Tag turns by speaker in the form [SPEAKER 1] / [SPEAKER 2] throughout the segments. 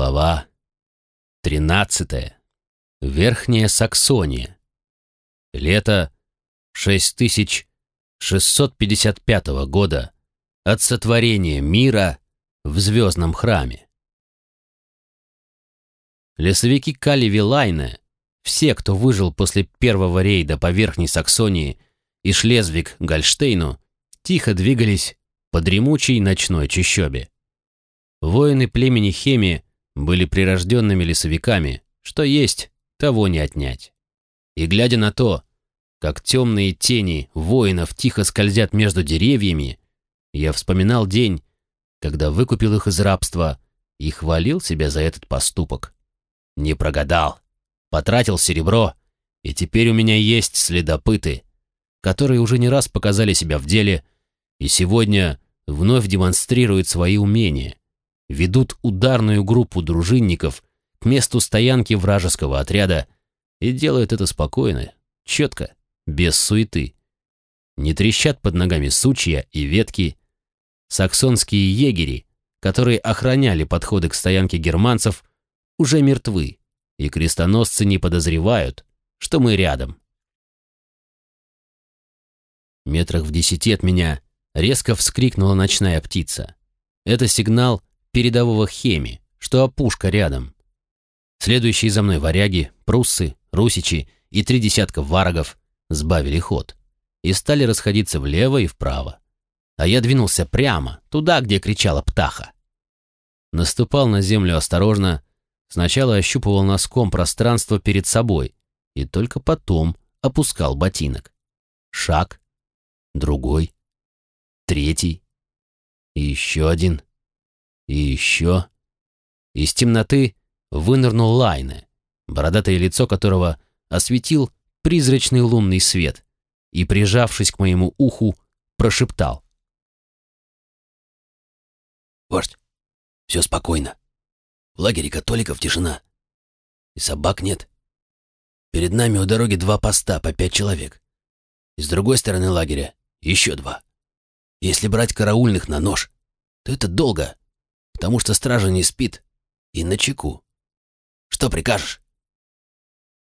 [SPEAKER 1] Глава 13. Верхняя Саксония. Лето 6655 года от сотворения мира в звездном храме. Лесовики Калеви Лайне, все, кто выжил после первого рейда по Верхней Саксонии и Шлезвиг-Гольштейну, тихо двигались по дремучей ночной чащобе. Воины племени Хеми были прирожденными лесовиками, что есть, того не отнять. И глядя на то, как темные тени воинов тихо скользят между деревьями, я вспоминал день, когда выкупил их из рабства и хвалил себя за этот поступок. Не прогадал, потратил серебро, и теперь у меня есть следопыты, которые уже не раз показали себя в деле и сегодня вновь демонстрируют свои умения ведут ударную группу дружинников к месту стоянки вражеского отряда и делают это спокойно, четко, без суеты. Не трещат под ногами сучья и ветки. Саксонские егери, которые охраняли подходы к стоянке германцев, уже мертвы, и крестоносцы не подозревают, что мы рядом. Метрах в десяти от меня резко вскрикнула ночная птица. Это сигнал передового хеми, что опушка рядом. Следующие за мной варяги, пруссы, русичи и три десятка варагов сбавили ход и стали расходиться влево и вправо. А я двинулся прямо, туда, где кричала птаха. Наступал на землю осторожно, сначала ощупывал носком пространство перед собой и только потом опускал ботинок. Шаг, другой, третий и еще один. И еще... Из темноты вынырнул Лайне, бородатое лицо которого осветил призрачный лунный свет и, прижавшись к моему уху, прошептал.
[SPEAKER 2] «Вождь, все спокойно. В лагере католиков тишина. И собак нет. Перед нами у дороги два поста по пять человек. И с другой стороны лагеря еще два. Если брать караульных на нож, то это долго потому что стража не спит и на чеку. Что прикажешь?»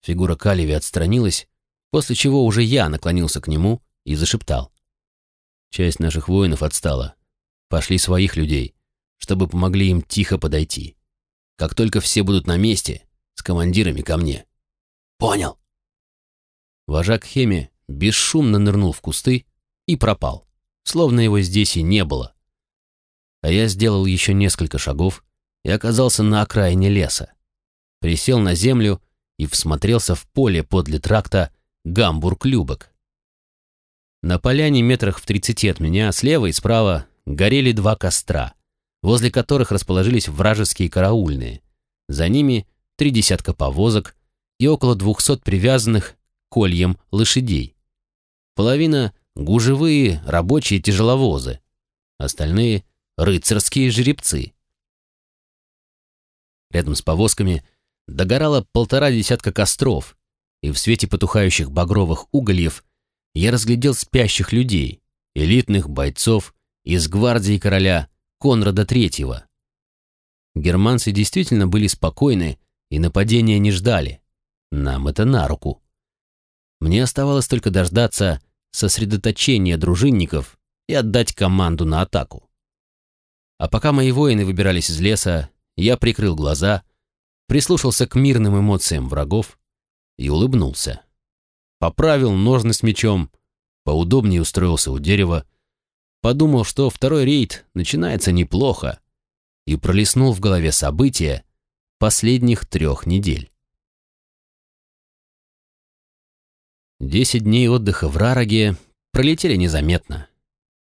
[SPEAKER 1] Фигура Калеви отстранилась, после чего уже я наклонился к нему и зашептал. Часть наших воинов отстала. Пошли своих людей, чтобы помогли им тихо подойти. Как только все будут на месте, с командирами ко мне.
[SPEAKER 2] Понял.
[SPEAKER 1] Вожак Хеми бесшумно нырнул в кусты и пропал, словно его здесь и не было а я сделал еще несколько шагов и оказался на окраине леса. Присел на землю и всмотрелся в поле подле тракта Гамбург-Любок. На поляне метрах в тридцати от меня, слева и справа, горели два костра, возле которых расположились вражеские караульные. За ними три десятка повозок и около двухсот привязанных кольем лошадей. Половина — гужевые рабочие тяжеловозы, остальные рыцарские жеребцы. Рядом с повозками догорало полтора десятка костров, и в свете потухающих багровых угольев я разглядел спящих людей, элитных бойцов из гвардии короля Конрада III. Германцы действительно были спокойны и нападения не ждали. Нам это на руку. Мне оставалось только дождаться сосредоточения дружинников и отдать команду на атаку. А пока мои воины выбирались из леса, я прикрыл глаза, прислушался к мирным эмоциям врагов и улыбнулся. Поправил ножны с мечом, поудобнее устроился у дерева, подумал, что второй рейд начинается неплохо, и пролистнул в голове события последних трех недель. Десять дней отдыха в Рароге пролетели незаметно.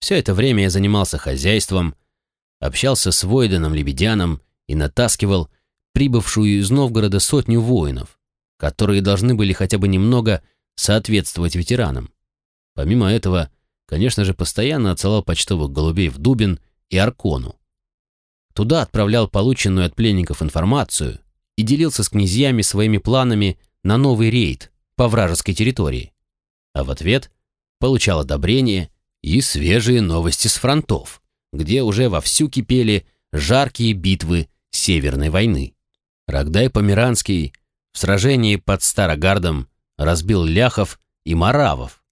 [SPEAKER 1] Все это время я занимался хозяйством, общался с Войденом Лебедяном и натаскивал прибывшую из Новгорода сотню воинов, которые должны были хотя бы немного соответствовать ветеранам. Помимо этого, конечно же, постоянно отсылал почтовых голубей в Дубин и Аркону. Туда отправлял полученную от пленников информацию и делился с князьями своими планами на новый рейд по вражеской территории. А в ответ получал одобрение и свежие новости с фронтов где уже вовсю кипели жаркие битвы Северной войны. Рогдай Померанский в сражении под Старогардом разбил ляхов и маравов.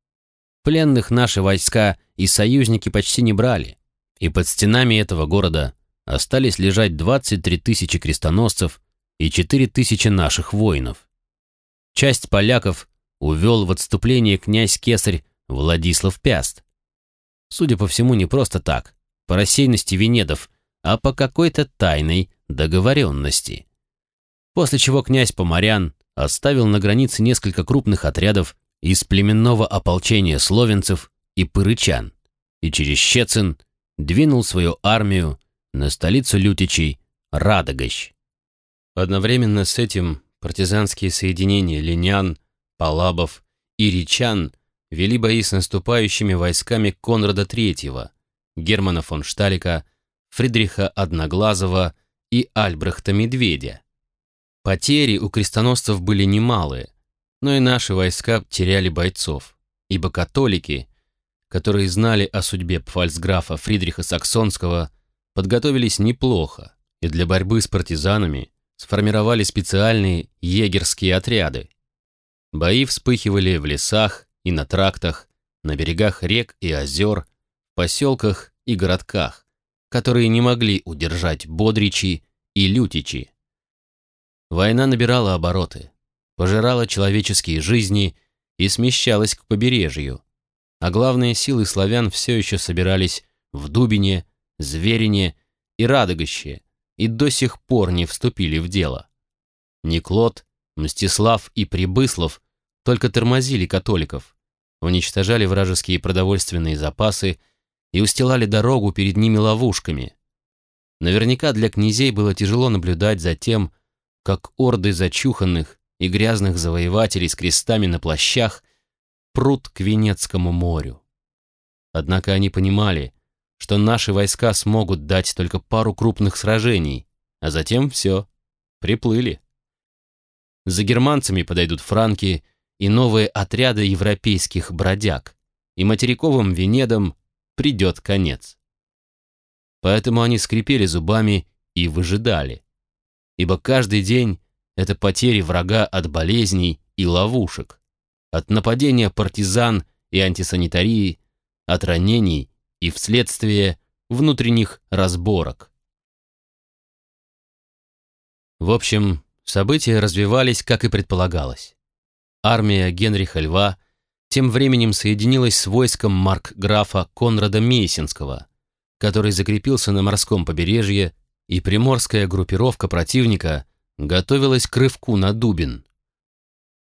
[SPEAKER 1] Пленных наши войска и союзники почти не брали, и под стенами этого города остались лежать 23 тысячи крестоносцев и 4 тысячи наших воинов. Часть поляков увел в отступление князь Кесарь Владислав Пяст. Судя по всему, не просто так, по рассеянности Венедов, а по какой-то тайной договоренности. После чего князь Поморян оставил на границе несколько крупных отрядов из племенного ополчения словенцев и пырычан, и через Щецин двинул свою армию на столицу Лютичей Радогощ. Одновременно с этим партизанские соединения линян, палабов и речан вели бои с наступающими войсками Конрада III, Германа фон Шталика, Фридриха Одноглазого и Альбрехта Медведя. Потери у крестоносцев были немалые, но и наши войска теряли бойцов, ибо католики, которые знали о судьбе пфальцграфа Фридриха Саксонского, подготовились неплохо и для борьбы с партизанами сформировали специальные егерские отряды. Бои вспыхивали в лесах и на трактах, на берегах рек и озер, поселках и городках, которые не могли удержать бодричи и лютичи. Война набирала обороты, пожирала человеческие жизни и смещалась к побережью, а главные силы славян все еще собирались в Дубине, Зверине и Радогоще и до сих пор не вступили в дело. Никлот, Мстислав и Прибыслов только тормозили католиков, уничтожали вражеские продовольственные запасы и устилали дорогу перед ними ловушками. Наверняка для князей было тяжело наблюдать за тем, как орды зачуханных и грязных завоевателей с крестами на плащах прут к Венецкому морю. Однако они понимали, что наши войска смогут дать только пару крупных сражений, а затем все, приплыли. За германцами подойдут франки и новые отряды европейских бродяг, и материковым Венедам придет конец. Поэтому они скрипели зубами и выжидали, ибо каждый день это потери врага от болезней и ловушек, от нападения партизан и антисанитарии, от ранений и вследствие внутренних разборок. В общем, события развивались, как и предполагалось. Армия Генриха Льва тем временем соединилась с войском маркграфа Конрада Мейсинского, который закрепился на морском побережье, и приморская группировка противника готовилась к рывку на Дубин.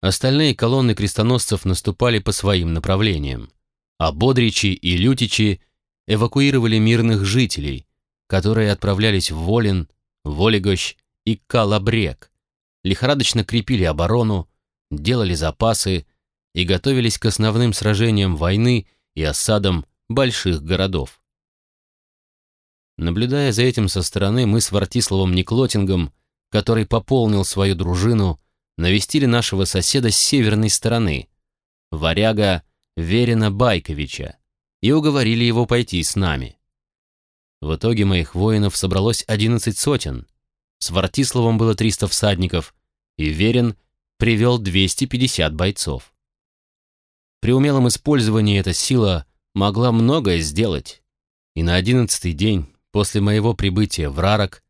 [SPEAKER 1] Остальные колонны крестоносцев наступали по своим направлениям, а Бодричи и Лютичи эвакуировали мирных жителей, которые отправлялись в Волин, Волигощ и Калабрек, лихорадочно крепили оборону, делали запасы и готовились к основным сражениям войны и осадам больших городов. Наблюдая за этим со стороны, мы с Вартиславом Никлотингом который пополнил свою дружину, навестили нашего соседа с северной стороны, варяга Верина Байковича, и уговорили его пойти с нами. В итоге моих воинов собралось 11 сотен, с Вартиславом было 300 всадников, и Верин привел 250 бойцов. При умелом использовании эта сила могла многое сделать, и на одиннадцатый день после моего прибытия в Рарок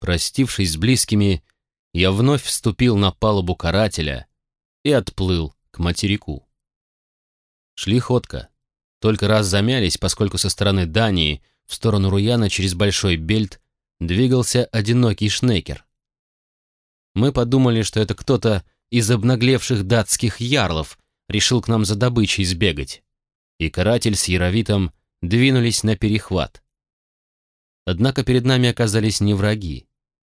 [SPEAKER 1] Простившись с близкими, я вновь вступил на палубу карателя и отплыл к материку. Шли ходка. Только раз замялись, поскольку со стороны Дании в сторону Руяна через Большой Бельт двигался одинокий шнекер. Мы подумали, что это кто-то из обнаглевших датских ярлов решил к нам за добычей сбегать, и каратель с Яровитом двинулись на перехват. Однако перед нами оказались не враги.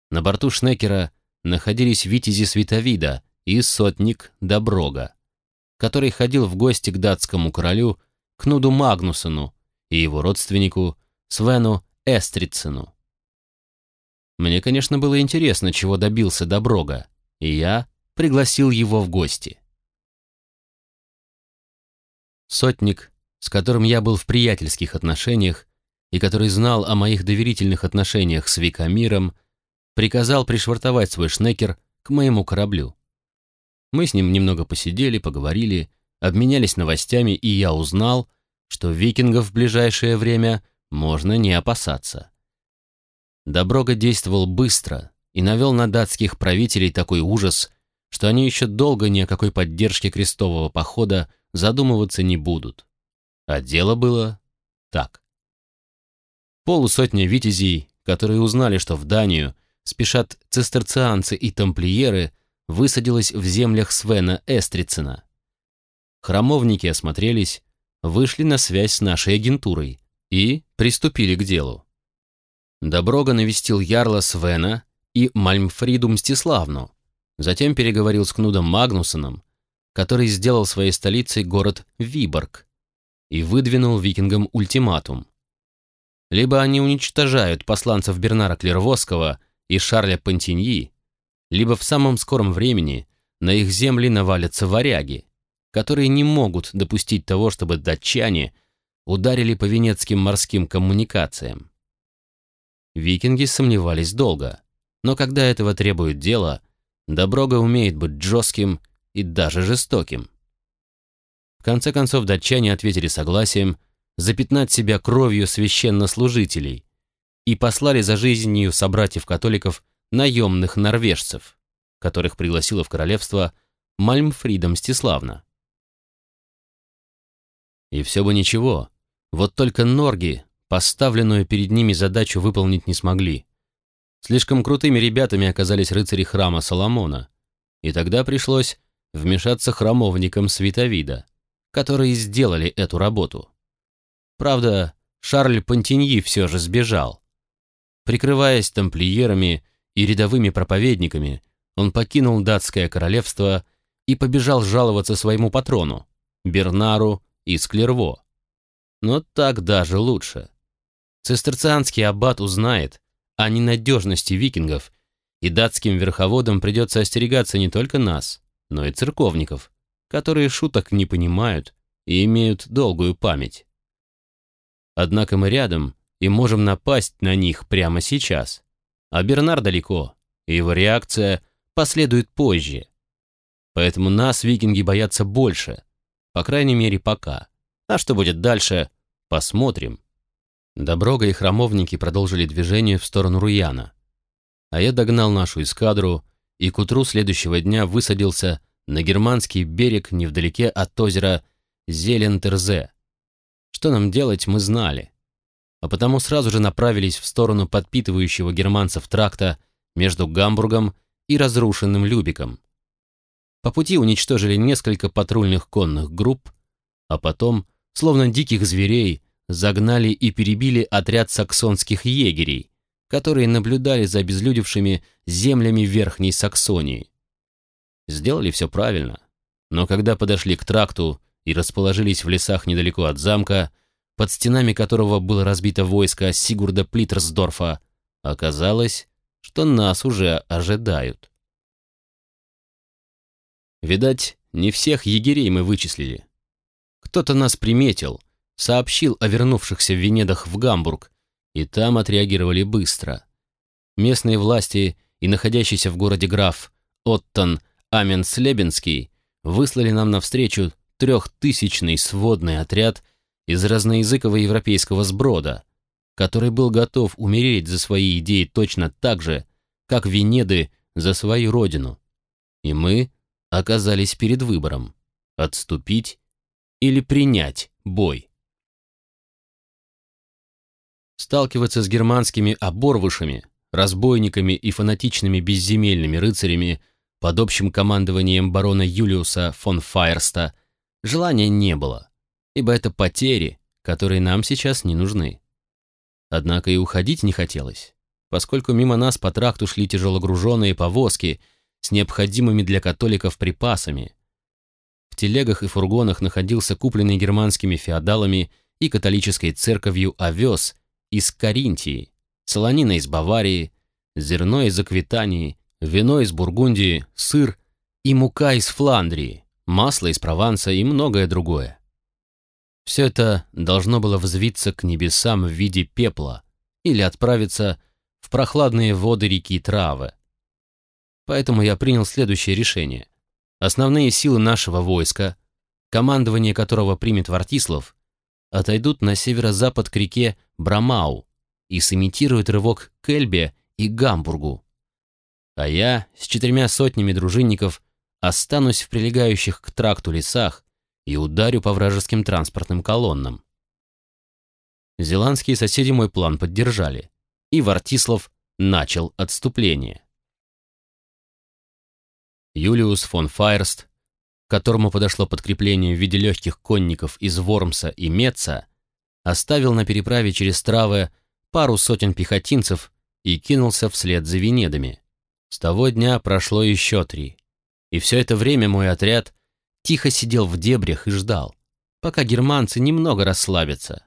[SPEAKER 1] На борту Шнекера находились витязи Световида и сотник Доброга, который ходил в гости к датскому королю Кнуду Магнусону и его родственнику Свену Эстрицену. Мне, конечно, было интересно, чего добился Доброга, и я пригласил его в гости. Сотник, с которым я был в приятельских отношениях и который знал о моих доверительных отношениях с Викамиром, приказал пришвартовать свой шнекер к моему кораблю. Мы с ним немного посидели, поговорили, обменялись новостями, и я узнал, что викингов в ближайшее время можно не опасаться. Доброга действовал быстро и навел на датских правителей такой ужас, что они еще долго ни о какой поддержке крестового похода задумываться не будут. А дело было так. Полусотня витязей, которые узнали, что в Данию спешат цистерцианцы и тамплиеры, высадилась в землях Свена Эстрицена. Храмовники осмотрелись, вышли на связь с нашей агентурой и приступили к делу. Доброга навестил Ярла Свена и Мальмфриду Мстиславну, затем переговорил с Кнудом Магнусоном, который сделал своей столицей город Виборг и выдвинул викингам ультиматум. Либо они уничтожают посланцев Бернара Клервосского и Шарля Пантиньи, либо в самом скором времени на их земли навалятся варяги, которые не могут допустить того, чтобы датчане ударили по венецким морским коммуникациям. Викинги сомневались долго, но когда этого требует дело, Доброга умеет быть жестким и даже жестоким. В конце концов датчане ответили согласием запятнать себя кровью священнослужителей и послали за жизнью собратьев-католиков наемных норвежцев, которых пригласила в королевство Мальмфрида Мстиславна. И все бы ничего, вот только норги поставленную перед ними задачу выполнить не смогли. Слишком крутыми ребятами оказались рыцари храма Соломона, и тогда пришлось вмешаться храмовникам Световида, которые сделали эту работу. Правда, Шарль Пантиньи все же сбежал. Прикрываясь тамплиерами и рядовыми проповедниками, он покинул датское королевство и побежал жаловаться своему патрону, Бернару из Клерво. Но так даже лучше. Цистерцианский аббат узнает о ненадежности викингов, и датским верховодам придется остерегаться не только нас, но и церковников, которые шуток не понимают и имеют долгую память. Однако мы рядом и можем напасть на них прямо сейчас. А Бернар далеко, и его реакция последует позже. Поэтому нас викинги боятся больше, по крайней мере пока. А что будет дальше, посмотрим. Доброга и храмовники продолжили движение в сторону Руяна. А я догнал нашу эскадру и к утру следующего дня высадился на германский берег невдалеке от озера Зелентерзе, что нам делать, мы знали. А потому сразу же направились в сторону подпитывающего германцев тракта между Гамбургом и разрушенным Любиком. По пути уничтожили несколько патрульных конных групп, а потом, словно диких зверей, загнали и перебили отряд саксонских егерей, которые наблюдали за обезлюдевшими землями Верхней Саксонии. Сделали все правильно, но когда подошли к тракту и расположились в лесах недалеко от замка, под стенами которого было разбито войско Сигурда Плиттерсдорфа, оказалось, что нас уже ожидают. Видать, не всех егерей мы вычислили. Кто-то нас приметил, сообщил о вернувшихся в Венедах в Гамбург, и там отреагировали быстро. Местные власти и находящийся в городе граф Оттон Аменслебенский выслали нам навстречу трехтысячный сводный отряд из разноязыкового европейского сброда, который был готов умереть за свои идеи точно так же, как Венеды за свою родину. И мы оказались перед выбором – отступить или принять бой. Сталкиваться с германскими оборвышами, разбойниками и фанатичными безземельными рыцарями под общим командованием барона Юлиуса фон Файерста – Желания не было, ибо это потери, которые нам сейчас не нужны. Однако и уходить не хотелось, поскольку мимо нас по тракту шли тяжелогруженные повозки с необходимыми для католиков припасами. В телегах и фургонах находился купленный германскими феодалами и католической церковью овес из Каринтии, солонина из Баварии, зерно из Аквитании, вино из Бургундии, сыр и мука из Фландрии масло из Прованса и многое другое. Все это должно было взвиться к небесам в виде пепла или отправиться в прохладные воды реки Травы. Поэтому я принял следующее решение. Основные силы нашего войска, командование которого примет Вартислав, отойдут на северо-запад к реке Брамау и сымитируют рывок к Эльбе и Гамбургу. А я с четырьмя сотнями дружинников останусь в прилегающих к тракту лесах и ударю по вражеским транспортным колоннам. Зеландские соседи мой план поддержали, и Вартислав начал отступление. Юлиус фон Файерст, которому подошло подкрепление в виде легких конников из Вормса и Меца, оставил на переправе через Травы пару сотен пехотинцев и кинулся вслед за Венедами. С того дня прошло еще три. И все это время мой отряд тихо сидел в дебрях и ждал, пока германцы немного расслабятся.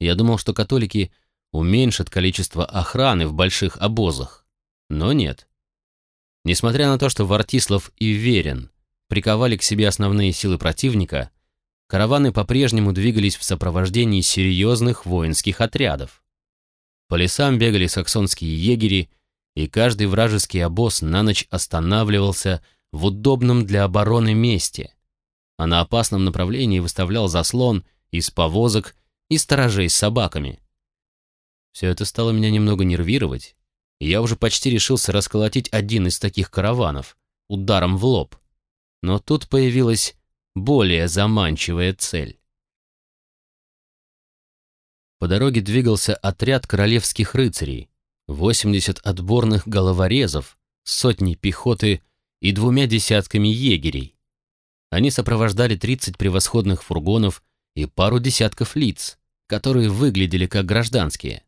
[SPEAKER 1] Я думал, что католики уменьшат количество охраны в больших обозах. Но нет. Несмотря на то, что Вартислав и Верен приковали к себе основные силы противника, караваны по-прежнему двигались в сопровождении серьезных воинских отрядов. По лесам бегали саксонские егери, и каждый вражеский обоз на ночь останавливался в удобном для обороны месте, а на опасном направлении выставлял заслон из повозок и сторожей с собаками. Все это стало меня немного нервировать, я уже почти решился расколотить один из таких караванов ударом в лоб. Но тут появилась более заманчивая цель. По дороге двигался отряд королевских рыцарей, 80 отборных головорезов, сотни пехоты и двумя десятками егерей. Они сопровождали 30 превосходных фургонов и пару десятков лиц, которые выглядели как гражданские.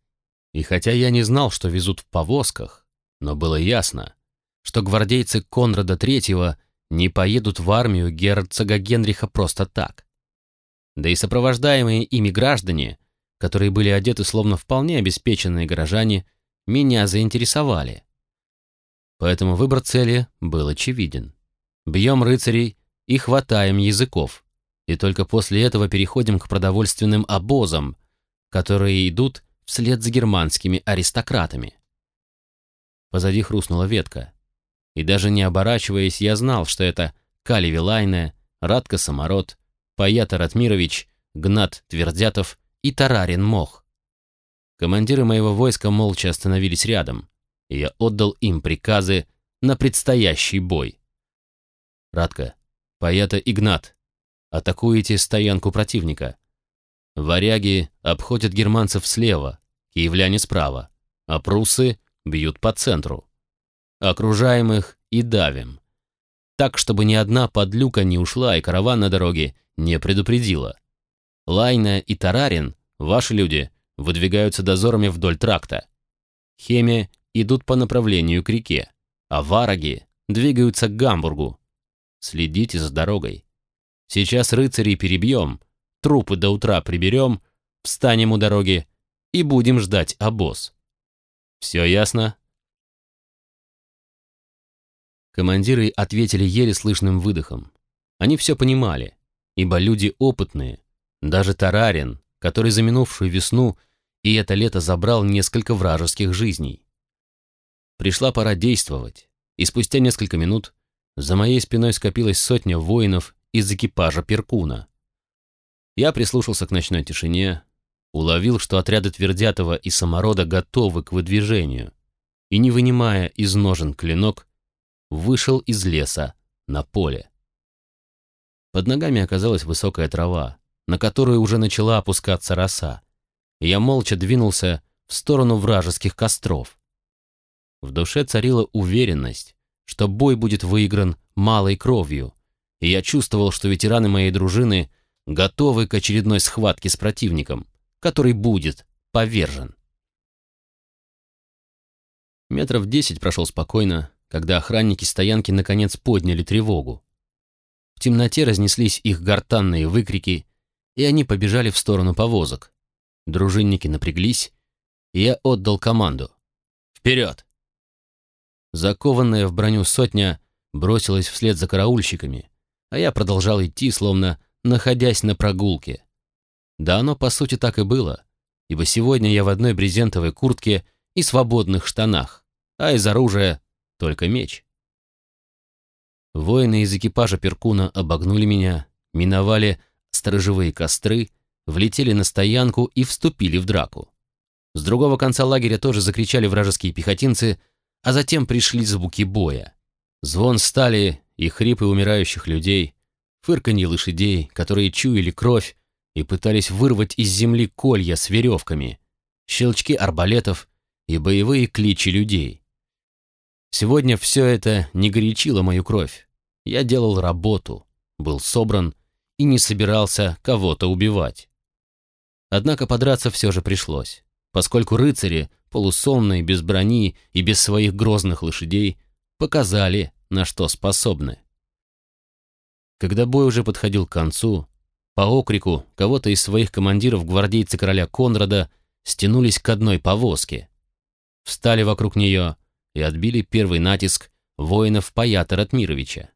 [SPEAKER 1] И хотя я не знал, что везут в повозках, но было ясно, что гвардейцы Конрада III не поедут в армию герцога Генриха просто так. Да и сопровождаемые ими граждане, которые были одеты словно вполне обеспеченные горожане, меня заинтересовали. Поэтому выбор цели был очевиден. Бьем рыцарей и хватаем языков, и только после этого переходим к продовольственным обозам, которые идут вслед за германскими аристократами. Позади хрустнула ветка. И даже не оборачиваясь, я знал, что это Кали Вилайне, Радко Самород, Паята Ратмирович, Гнат Твердятов и Тарарин Мох. Командиры моего войска молча остановились рядом, и я отдал им приказы на предстоящий бой. Радко, Паята Игнат, атакуете стоянку противника. Варяги обходят германцев слева, киевляне справа, а пруссы бьют по центру. Окружаем их и давим. Так, чтобы ни одна подлюка не ушла и караван на дороге не предупредила. Лайна и Тарарин, ваши люди, выдвигаются дозорами вдоль тракта. Хеме идут по направлению к реке, а вараги двигаются к Гамбургу. Следите за дорогой. Сейчас рыцарей перебьем, трупы до утра приберем, встанем у дороги и будем ждать обоз. Все ясно?» Командиры ответили еле слышным выдохом. Они все понимали, ибо люди опытные. Даже Тарарин, который за минувшую весну и это лето забрал несколько вражеских жизней. Пришла пора действовать, и спустя несколько минут за моей спиной скопилась сотня воинов из экипажа Перкуна. Я прислушался к ночной тишине, уловил, что отряды Твердятова и Саморода готовы к выдвижению, и, не вынимая из ножен клинок, вышел из леса на поле. Под ногами оказалась высокая трава, на которую уже начала опускаться роса, и я молча двинулся в сторону вражеских костров. В душе царила уверенность, что бой будет выигран малой кровью, и я чувствовал, что ветераны моей дружины готовы к очередной схватке с противником, который будет повержен. Метров десять прошел спокойно, когда охранники стоянки наконец подняли тревогу. В темноте разнеслись их гортанные выкрики, и они побежали в сторону повозок. Дружинники напряглись, и я отдал команду. «Вперед!» Закованная в броню сотня бросилась вслед за караульщиками, а я продолжал идти, словно находясь на прогулке. Да оно, по сути, так и было, ибо сегодня я в одной брезентовой куртке и свободных штанах, а из оружия только меч. Воины из экипажа Перкуна обогнули меня, миновали сторожевые костры, влетели на стоянку и вступили в драку. С другого конца лагеря тоже закричали вражеские пехотинцы, а затем пришли звуки боя. Звон стали и хрипы умирающих людей, фырканье лошадей, которые чуяли кровь и пытались вырвать из земли колья с веревками, щелчки арбалетов и боевые кличи людей. Сегодня все это не горячило мою кровь. Я делал работу, был собран и не собирался кого-то убивать. Однако подраться все же пришлось, поскольку рыцари, полусонные, без брони и без своих грозных лошадей, показали, на что способны. Когда бой уже подходил к концу, по окрику кого-то из своих командиров гвардейцы короля Конрада стянулись к одной повозке. Встали вокруг нее и отбили первый натиск воинов Паята Ратмировича.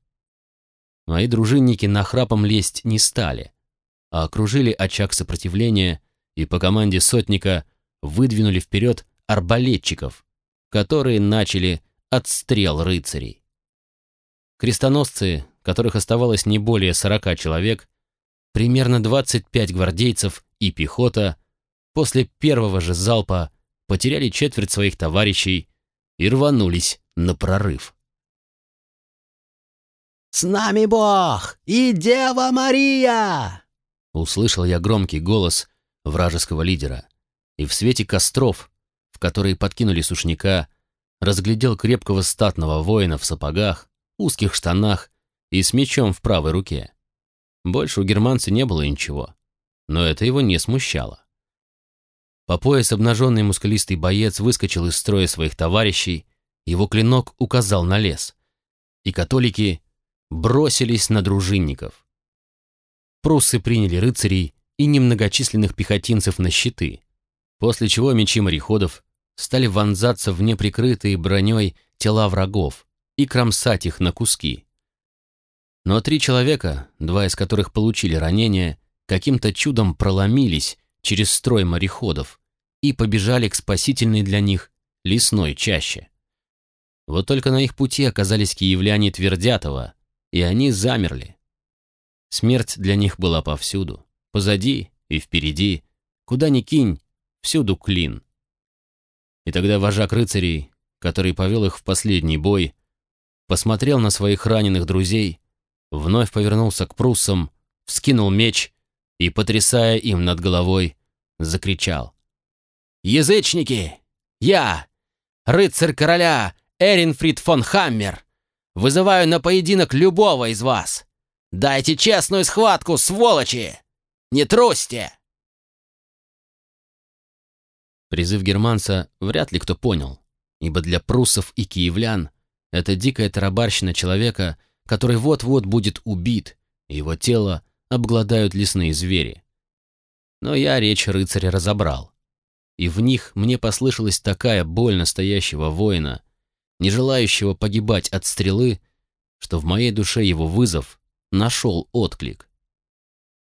[SPEAKER 1] Мои дружинники нахрапом лезть не стали, а окружили очаг сопротивления и по команде сотника выдвинули вперед арбалетчиков, которые начали отстрел рыцарей. Крестоносцы, которых оставалось не более сорока человек, примерно 25 гвардейцев и пехота, после первого же залпа потеряли четверть своих товарищей и рванулись на прорыв.
[SPEAKER 3] «С нами Бог и Дева Мария!»
[SPEAKER 1] Услышал я громкий голос вражеского лидера, и в свете костров, в которые подкинули сушняка, разглядел крепкого статного воина в сапогах, узких штанах и с мечом в правой руке. Больше у германца не было ничего, но это его не смущало. По пояс обнаженный мускулистый боец выскочил из строя своих товарищей, его клинок указал на лес, и католики бросились на дружинников. Пруссы приняли рыцарей и немногочисленных пехотинцев на щиты, после чего мечи мореходов стали вонзаться в неприкрытые броней тела врагов и кромсать их на куски. Но три человека, два из которых получили ранения, каким-то чудом проломились через строй мореходов и побежали к спасительной для них лесной чаще. Вот только на их пути оказались киевляне Твердятова, и они замерли. Смерть для них была повсюду, позади и впереди, куда ни кинь, всюду клин. И тогда вожак рыцарей, который повел их в последний бой, посмотрел на своих раненых друзей, вновь повернулся к пруссам, вскинул меч и, потрясая им над головой, закричал. «Язычники! Я, рыцарь короля Эринфрид фон Хаммер, Вызываю на поединок любого из вас. Дайте честную схватку, сволочи! Не трусьте!» Призыв германца вряд ли кто понял, ибо для пруссов и киевлян это дикая тарабарщина человека, который вот-вот будет убит, и его тело обгладают лесные звери. Но я речь рыцаря разобрал, и в них мне послышалась такая боль настоящего воина, не желающего погибать от стрелы, что в моей душе его вызов нашел отклик.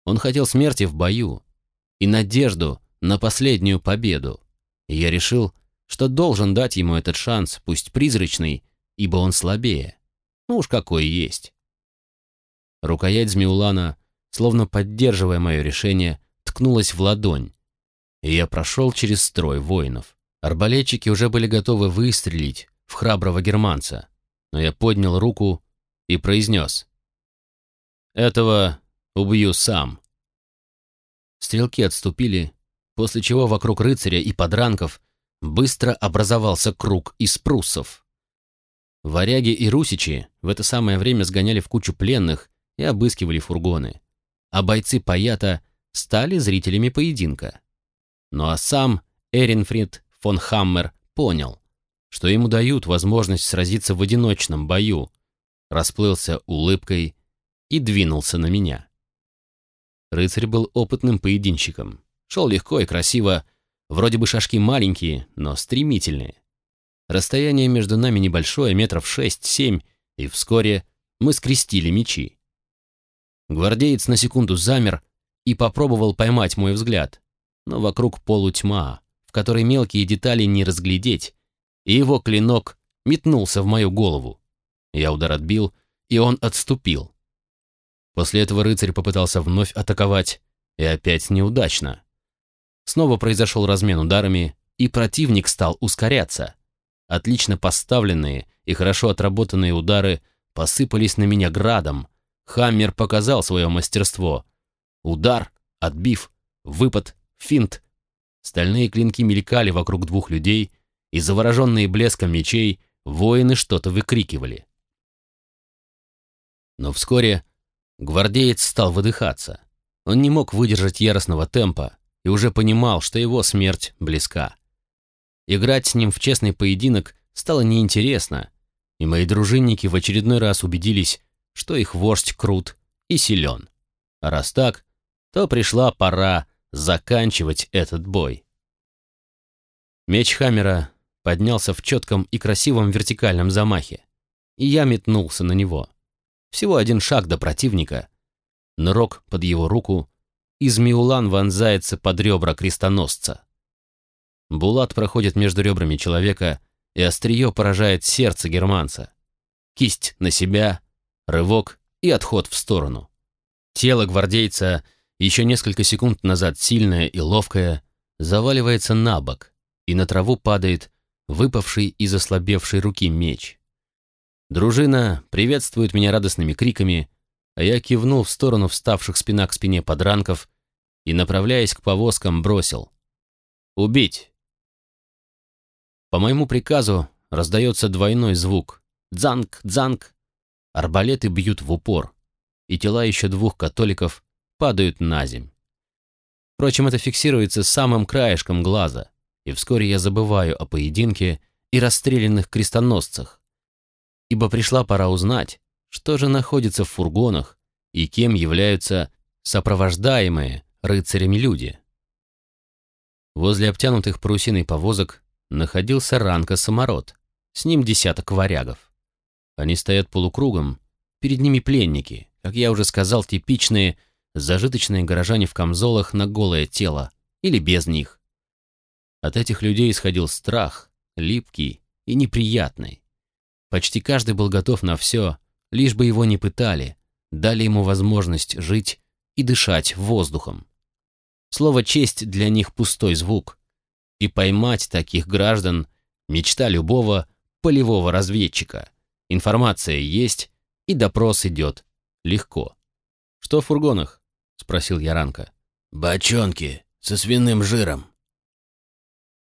[SPEAKER 1] Он хотел смерти в бою и надежду на последнюю победу, и я решил, что должен дать ему этот шанс, пусть призрачный, ибо он слабее. Ну уж какой есть. Рукоять Змеулана, словно поддерживая мое решение, ткнулась в ладонь, и я прошел через строй воинов. Арбалетчики уже были готовы выстрелить, в храброго германца, но я поднял руку и произнес. «Этого убью сам». Стрелки отступили, после чего вокруг рыцаря и подранков быстро образовался круг из пруссов. Варяги и русичи в это самое время сгоняли в кучу пленных и обыскивали фургоны, а бойцы Паята стали зрителями поединка. Ну а сам Эренфрид фон Хаммер понял, что ему дают возможность сразиться в одиночном бою, расплылся улыбкой и двинулся на меня. Рыцарь был опытным поединщиком, шел легко и красиво, вроде бы шажки маленькие, но стремительные. Расстояние между нами небольшое, метров шесть-семь, и вскоре мы скрестили мечи. Гвардеец на секунду замер и попробовал поймать мой взгляд, но вокруг полутьма, которой мелкие детали не разглядеть, и его клинок метнулся в мою голову. Я удар отбил, и он отступил. После этого рыцарь попытался вновь атаковать, и опять неудачно. Снова произошел размен ударами, и противник стал ускоряться. Отлично поставленные и хорошо отработанные удары посыпались на меня градом. Хаммер показал свое мастерство. Удар, отбив, выпад, финт. Стальные клинки мелькали вокруг двух людей, и завороженные блеском мечей воины что-то выкрикивали. Но вскоре гвардеец стал выдыхаться. Он не мог выдержать яростного темпа и уже понимал, что его смерть близка. Играть с ним в честный поединок стало неинтересно, и мои дружинники в очередной раз убедились, что их вождь крут и силен. Раз так, то пришла пора заканчивать этот бой. Меч Хаммера поднялся в четком и красивом вертикальном замахе, и я метнулся на него. Всего один шаг до противника. Нырок под его руку, и Змеулан вонзается под ребра крестоносца. Булат проходит между ребрами человека, и острие поражает сердце германца. Кисть на себя, рывок и отход в сторону. Тело гвардейца, еще несколько секунд назад сильное и ловкое, заваливается на бок, и на траву падает выпавший из ослабевшей руки меч. Дружина приветствует меня радостными криками, а я кивнул в сторону вставших спина к спине подранков и, направляясь к повозкам, бросил. «Убить!» По моему приказу раздается двойной звук. Дзанг, дзанг. Арбалеты бьют в упор, и тела еще двух католиков падают на земь. Впрочем, это фиксируется самым краешком глаза, и вскоре я забываю о поединке и расстрелянных крестоносцах, ибо пришла пора узнать, что же находится в фургонах и кем являются сопровождаемые рыцарями люди. Возле обтянутых парусиной повозок находился Ранка-самород, с ним десяток варягов. Они стоят полукругом, перед ними пленники, как я уже сказал, типичные зажиточные горожане в камзолах на голое тело или без них. От этих людей исходил страх, липкий и неприятный. Почти каждый был готов на все, лишь бы его не пытали, дали ему возможность жить и дышать воздухом. Слово «честь» для них пустой звук, и поймать таких граждан – мечта любого полевого разведчика. Информация есть, и допрос идет легко. «Что в фургонах?» – спросил Яранка.
[SPEAKER 2] «Бочонки со свиным жиром».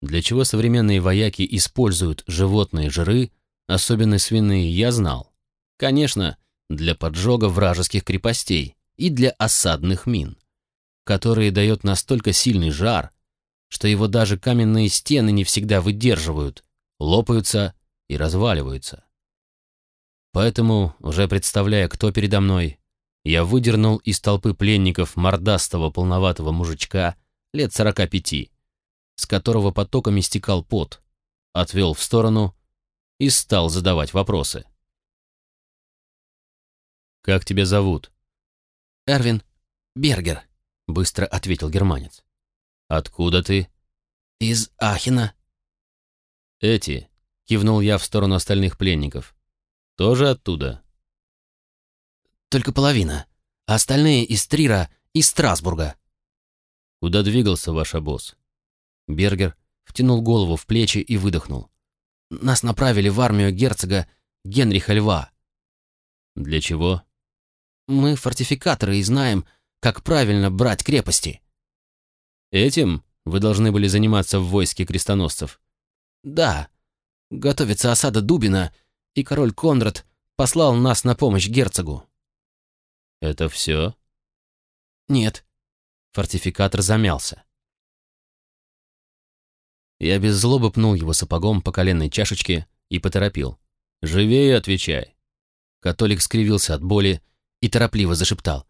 [SPEAKER 1] Для чего современные вояки используют животные жиры, особенно свиные, я знал. Конечно, для поджога вражеских крепостей и для осадных мин, которые дают настолько сильный жар, что его даже каменные стены не всегда выдерживают, лопаются и разваливаются. Поэтому, уже представляя, кто передо мной, я выдернул из толпы пленников мордастого полноватого мужичка лет сорока пяти, с которого потоками стекал пот, отвел в сторону и стал задавать вопросы. «Как тебя зовут?»
[SPEAKER 3] «Эрвин Бергер», — быстро ответил германец.
[SPEAKER 1] «Откуда ты?»
[SPEAKER 3] «Из Ахена».
[SPEAKER 1] «Эти», — кивнул я в сторону остальных пленников, — «тоже оттуда?»
[SPEAKER 3] «Только половина, а остальные из Трира и Страсбурга».
[SPEAKER 1] «Куда двигался ваш обоз?» Бергер втянул голову в плечи и выдохнул.
[SPEAKER 3] «Нас направили в армию герцога Генриха Льва».
[SPEAKER 1] «Для чего?»
[SPEAKER 3] «Мы фортификаторы и знаем, как правильно брать крепости».
[SPEAKER 1] Этим вы должны были заниматься в войске крестоносцев?
[SPEAKER 3] Да. Готовится осада Дубина, и король Конрад послал нас на помощь герцогу.
[SPEAKER 1] Это все?
[SPEAKER 3] Нет. Фортификатор замялся.
[SPEAKER 1] Я без злобы пнул его сапогом по коленной чашечке и поторопил. «Живее отвечай». Католик скривился от боли и торопливо зашептал.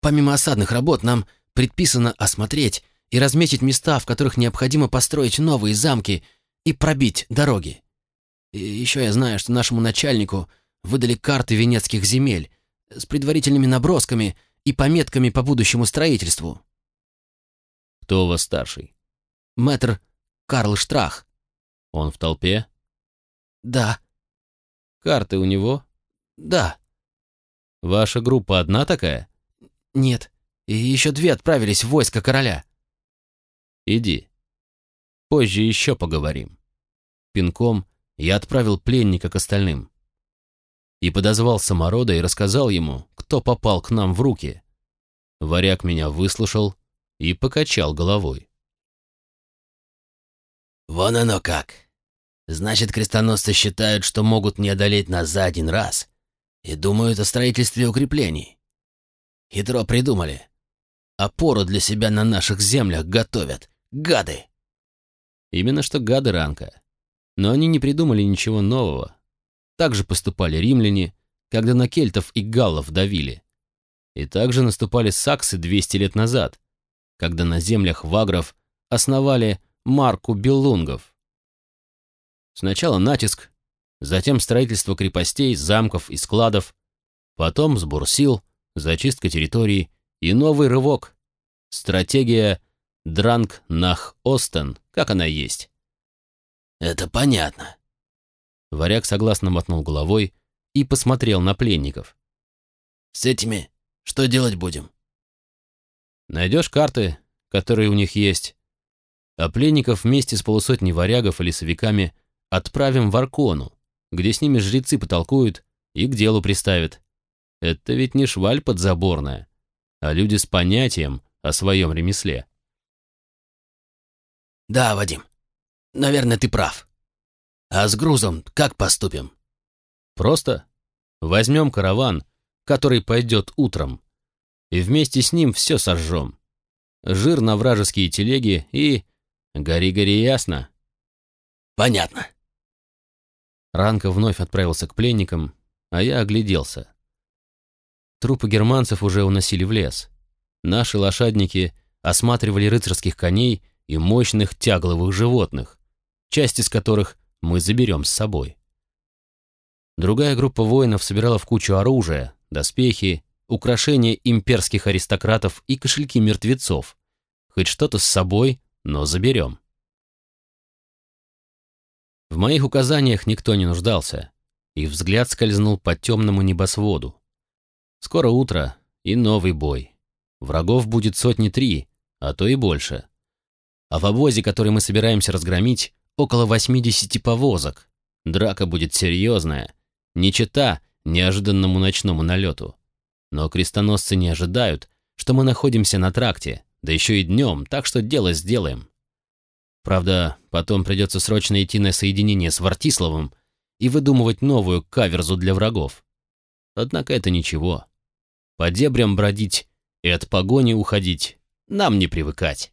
[SPEAKER 3] «Помимо осадных работ нам предписано осмотреть и разметить места, в которых необходимо построить новые замки и пробить дороги. И еще я знаю, что нашему начальнику выдали карты венецких земель с предварительными набросками и пометками по будущему строительству.
[SPEAKER 1] Кто у вас старший?
[SPEAKER 3] Мэтр Карл Штрах».
[SPEAKER 1] «Он в толпе?»
[SPEAKER 3] «Да».
[SPEAKER 1] «Карты у него?»
[SPEAKER 3] «Да».
[SPEAKER 1] «Ваша группа одна такая?»
[SPEAKER 3] «Нет, и еще две отправились в войско короля».
[SPEAKER 1] «Иди. Позже еще поговорим». Пинком я отправил пленника к остальным. И подозвал саморода и рассказал ему, кто попал к нам в руки. Варяг меня выслушал и покачал головой.
[SPEAKER 2] «Вон оно как. Значит, крестоносцы считают, что могут не одолеть нас за один раз, и думают о строительстве укреплений. Хитро придумали. Опору для себя на наших землях готовят. Гады!»
[SPEAKER 1] Именно что гады Ранка. Но они не придумали ничего нового. Так же поступали римляне, когда на кельтов и галлов давили. И также наступали саксы 200 лет назад, когда на землях вагров основали марку белунгов. Сначала натиск, затем строительство крепостей, замков и складов, потом сбор сил, зачистка территорий и новый рывок. Стратегия Дранг Нах Остен, как она есть.
[SPEAKER 2] «Это понятно».
[SPEAKER 1] Варяг согласно мотнул головой и посмотрел на пленников.
[SPEAKER 2] «С этими что делать будем?»
[SPEAKER 1] «Найдешь карты, которые у них есть, а пленников вместе с полусотней варягов и лесовиками отправим в Аркону, где с ними жрецы потолкуют и к делу приставят. Это ведь не шваль подзаборная, а люди с понятием о своем ремесле».
[SPEAKER 2] «Да, Вадим, наверное, ты прав. А с грузом как поступим?»
[SPEAKER 1] «Просто возьмем караван, который пойдет утром, и вместе с ним все сожжем. Жир на вражеские телеги и... Гори-гори ясно?»
[SPEAKER 2] «Понятно».
[SPEAKER 1] Ранка вновь отправился к пленникам, а я огляделся. Трупы германцев уже уносили в лес. Наши лошадники осматривали рыцарских коней и мощных тягловых животных, часть из которых мы заберем с собой. Другая группа воинов собирала в кучу оружия, доспехи, украшения имперских аристократов и кошельки мертвецов. Хоть что-то с собой, но заберем. В моих указаниях никто не нуждался, и взгляд скользнул по темному небосводу. Скоро утро и новый бой. Врагов будет сотни три, а то и больше а в обозе, который мы собираемся разгромить, около 80 повозок. Драка будет серьезная, не чета неожиданному ночному налету. Но крестоносцы не ожидают, что мы находимся на тракте, да еще и днем, так что дело сделаем. Правда, потом придется срочно идти на соединение с Вартиславом и выдумывать новую каверзу для врагов. Однако это ничего. По дебрям бродить и от погони уходить нам не привыкать.